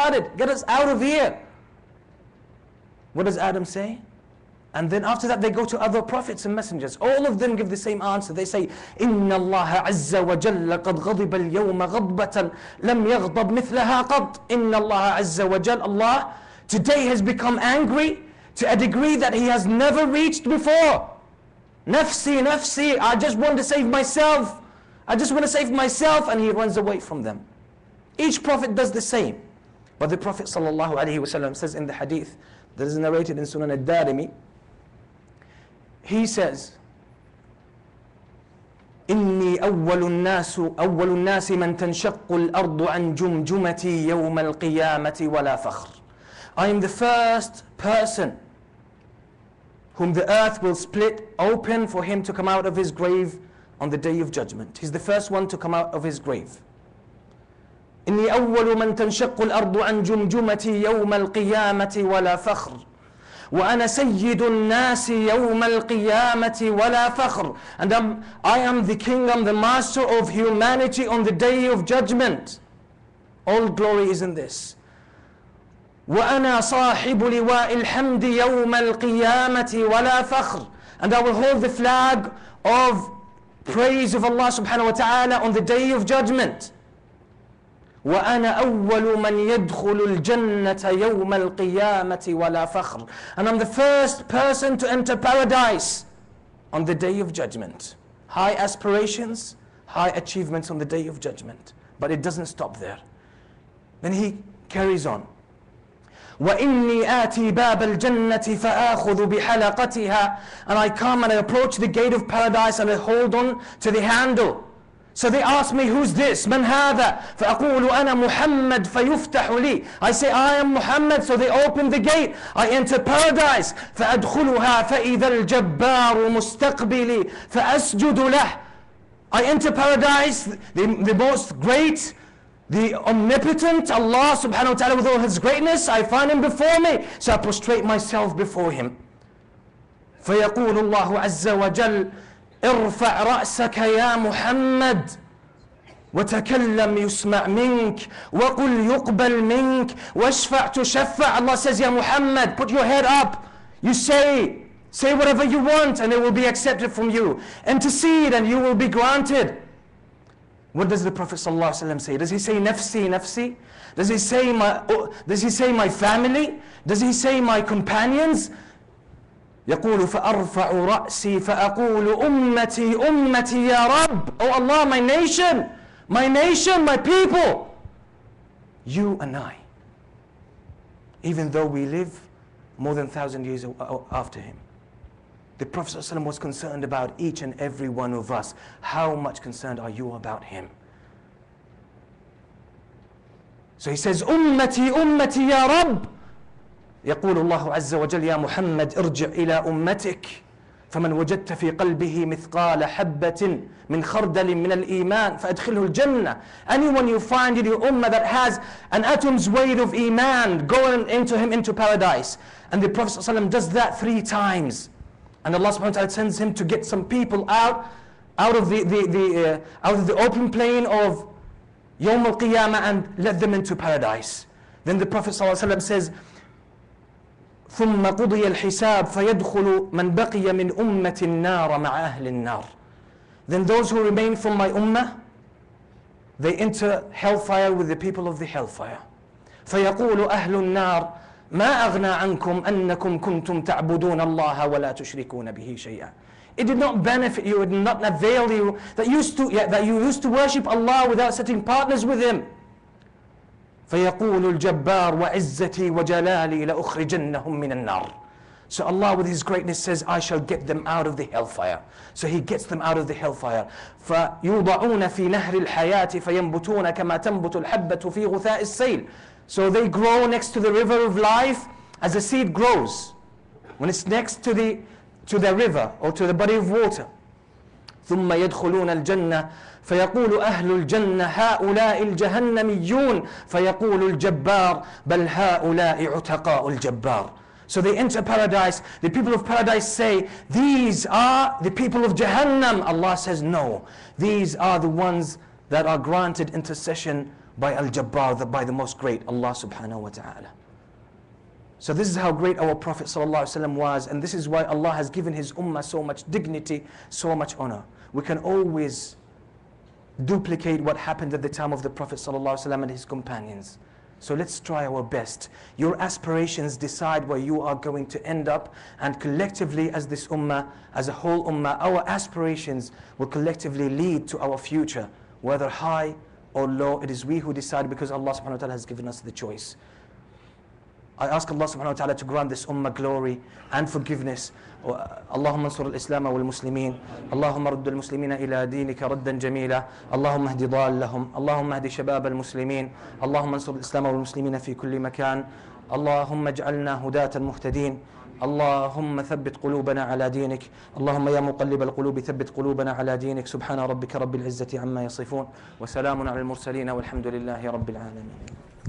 started. Get us out of here. What does Adam say? And then after that, they go to other prophets and messengers. All of them give the same answer. They say, إن الله عز وجل قد غضب اليوم غضبة لم يغضب مثلها قط. إن الله عز وجل, Allah today has become angry to a degree that He has never reached before. Nafsi, nafsi, I just want to save myself. I just want to save myself. And He runs away from them. Each prophet does the same. But the Prophet ﷺ says in the hadith that is narrated in Sunan al-Darimi, he says, إني أول الناس أول الناس من تنشق الأرض عن جمجمتي يوم القيامة ولا فخر. I am the first person whom the earth will split open for him to come out of his grave on the day of judgment. He's the first one to come out of his grave. إني أول من تنشق الأرض عن جمجمتي يوم القيامة ولا فخر وأنا سيد الناس يوم القيامة ولا فخر and I'm, I am the king, I'm the master of humanity on the day of judgment all glory is in this وأنا صاحب لواء الحمد يوم القيامة ولا فخر and I will hold the flag of praise of Allah subhanahu wa ta'ala on the day of judgment وأنا أول من يدخل الجنة يوم القيامة ولا فخر and I'm the first person to enter paradise on the day of judgment high aspirations high achievements on the day of judgment but it doesn't stop there then he carries on وإني آتي باب الجنة فآخذ بحلقتها and I come and I approach the gate of paradise and I hold on to the handle So they ask me, who's this? من هذا? فأقول أنا محمد فيفتح لي. I say, I am Muhammad. So they open the gate. I enter paradise. فأدخلها فإذا الجبار مستقبلي فأسجد له. I enter paradise, the, the most great, the omnipotent Allah subhanahu wa ta'ala with all his greatness. I find him before me. So I prostrate myself before him. فيقول الله عز وجل ارفع رأسك يا محمد وتكلم يسمع منك وقل يقبل منك واشفع تشفع Allah says يا محمد put your head up you say say whatever you want and it will be accepted from you intercede and you will be granted what does the Prophet ﷺ say does he say nafsi nafsi does he say my does he say my family does he say my companions يقول فأرفع رأسي فأقول أمتي أمتي يا رب Oh Allah my nation my nation my people you and I even though we live more than thousand years after him the Prophet ﷺ was concerned about each and every one of us how much concerned are you about him so he says أمتي أمتي يا رب يقول الله عز وجل يا محمد ارجع إلى أمتك فمن وجدت في قلبه مثقال حبة من خردل من الإيمان فأدخله الجنة anyone you find in your ummah that has an atom's weight of iman going into him into paradise and the Prophet ﷺ does that three times and Allah subhanahu wa ta'ala sends him to get some people out out of the, the, the, uh, out of the open plain of Yawm al-Qiyamah and let them into paradise then the Prophet ﷺ says ثم قضي الحساب فيدخل من بقي من أمة النار مع أهل النار Then those who remain from my ummah they enter hellfire with the people of the hellfire فيقول أهل النار ما أغنى عنكم أنكم كنتم تعبدون الله ولا تشركون به شيئا It did not benefit you, it did not avail you that, used to, yeah, that you used to worship Allah without setting partners with Him. فيقول الجبار وعزتي وجلالي لأخرجنهم من النار So Allah with His greatness says, I shall get them out of the hellfire. So He gets them out of the hellfire. فيوضعون في نهر الحياة فينبتون كما تنبت الحبة في غثاء السيل. So they grow next to the river of life as a seed grows. When it's next to the, to the river or to the body of water. ثم يدخلون الجنة فيقول أهل الجنة هؤلاء الجهنميون فيقول الجبار بل هؤلاء عتقاء الجبار So they enter paradise. The people of paradise say, These are the people of Jahannam. Allah says, No. These are the ones that are granted intercession by Al-Jabbar, by the most great, Allah subhanahu wa ta'ala. So this is how great our Prophet ﷺ was, and this is why Allah has given his ummah so much dignity, so much honor. We can always duplicate what happened at the time of the Prophet ﷺ and his companions. So let's try our best. Your aspirations decide where you are going to end up, and collectively, as this ummah, as a whole ummah, our aspirations will collectively lead to our future, whether high or low. It is we who decide because Allah ta'ala has given us the choice. I ask Allah subhanahu wa ta'ala to grant this ummah glory and forgiveness. اللهم انصر الإسلام والمسلمين اللهم رد المسلمين إلى دينك ردا جميلا اللهم اهد ضالهم اللهم اهد شباب المسلمين اللهم انصر الإسلام والمسلمين في كل مكان اللهم اجعلنا هداة مهتدين اللهم ثبت قلوبنا على دينك اللهم يا مقلب القلوب ثبت قلوبنا على دينك سبحان ربك رب العزة عما يصفون وسلام على المرسلين والحمد لله رب العالمين